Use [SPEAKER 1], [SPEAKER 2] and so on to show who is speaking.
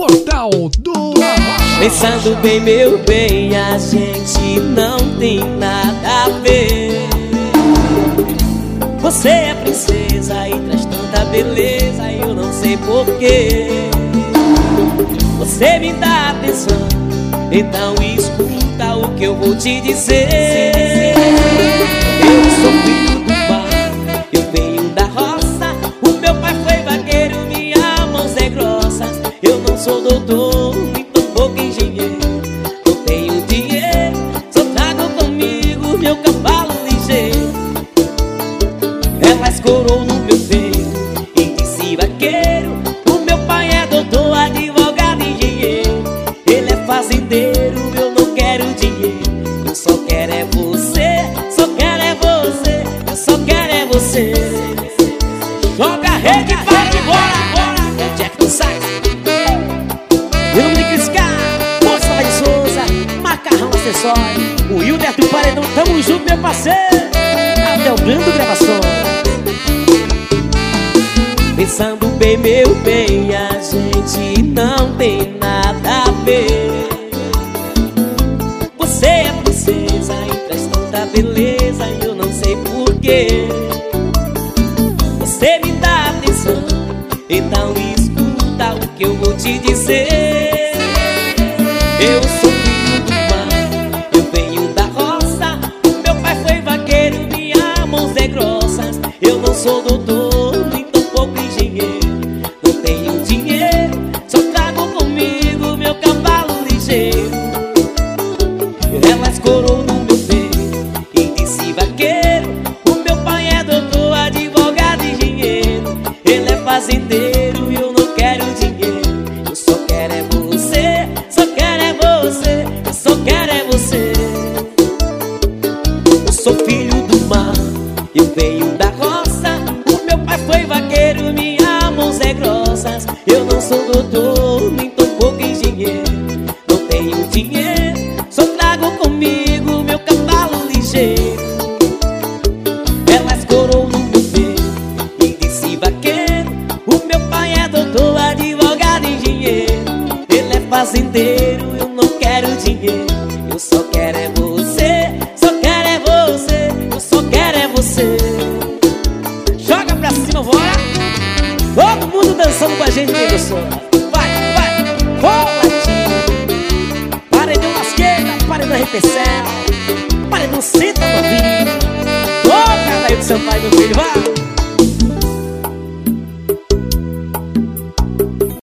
[SPEAKER 1] Portal do.
[SPEAKER 2] Pensando bem, meu bem, a gente não tem nada a ver. Você é princesa e traz tanta beleza, eu não sei porquê. Você me dá atenção, então escuta o que eu vou te dizer. Sou doutor, nem tampouco engenheiro. Não tenho dinheiro, só trago comigo meu cavalo ligeiro. Ela escorou no meu peito e disse vaqueiro. O meu pai é doutor, advogado, engenheiro. Ele é fazendeiro, eu não quero dinheiro. Eu só quero é você, só quero é você, eu só quero é você. Joga a rede, Acessório. O Hilder do Paredão, tamo junto, meu parceiro. Até o Brando Gravações. Pensando bem, meu bem, a gente não tem nada a ver. Você é princesa e traz tanta beleza, e eu não sei porquê. Você me dá atenção, então escuta o que eu vou te dizer. Eu sou e eu não quero dinheiro. Eu só quero é você, só quero é você, eu só quero é você. Eu sou filho do mar, eu venho da roça. O meu pai foi vaqueiro, minhas mãos é grossas. Eu não sou doutor, nem tampouco engenheiro. É fazendeiro, eu não quero dinheiro. Eu só quero é você, só quero é você, eu só quero é você. Joga pra cima, bora! Todo mundo dançando com a gente, meu som. Vai, vai, rola, tio. Paredão lasqueira, paredão arrepecel. Paredão senta novinho. Cara aí do seu pai, meu filho, vai!